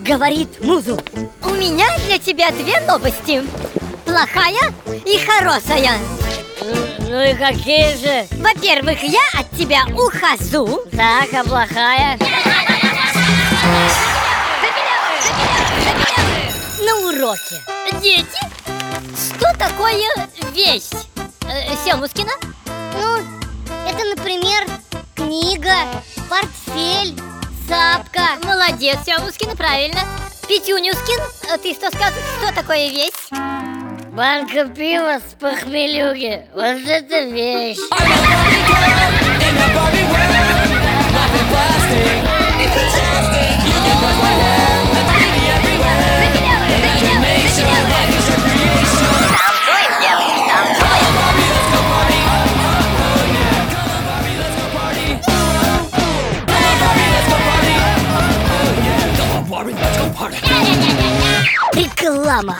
говорит музу У меня для тебя две новости Плохая и хорошая Ну и какие же? Во-первых, я от тебя ухожу Так, а плохая? На уроке Дети, что такое вещь? Э, Семушкина? Ну, это, например, книга, портфель, сапка Молодец, Семушкина, правильно Петюнюскин, э, ты что скажешь, что такое вещь? Банка пива с похмелюги Вот это вещь Реклама.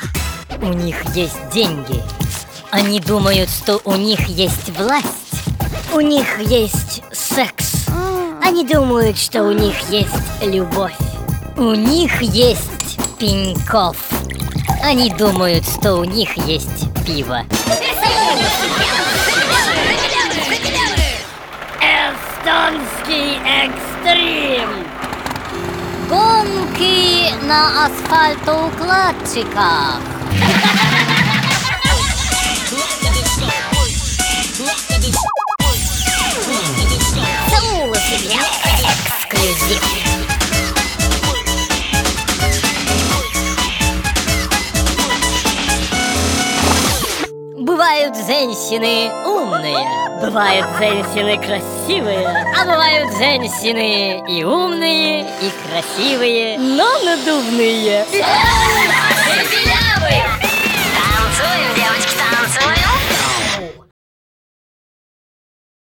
У них есть деньги. Они думают, что у них есть власть. У них есть секс. Они думают, что у них есть любовь. У них есть пеньков Они думают, что у них есть пиво. Эстонский экстрим Гонки на асфальтоукладчиках Бывают женщины умные, бывают женщины красивые, а бывают женщины и умные, и красивые, но надувные.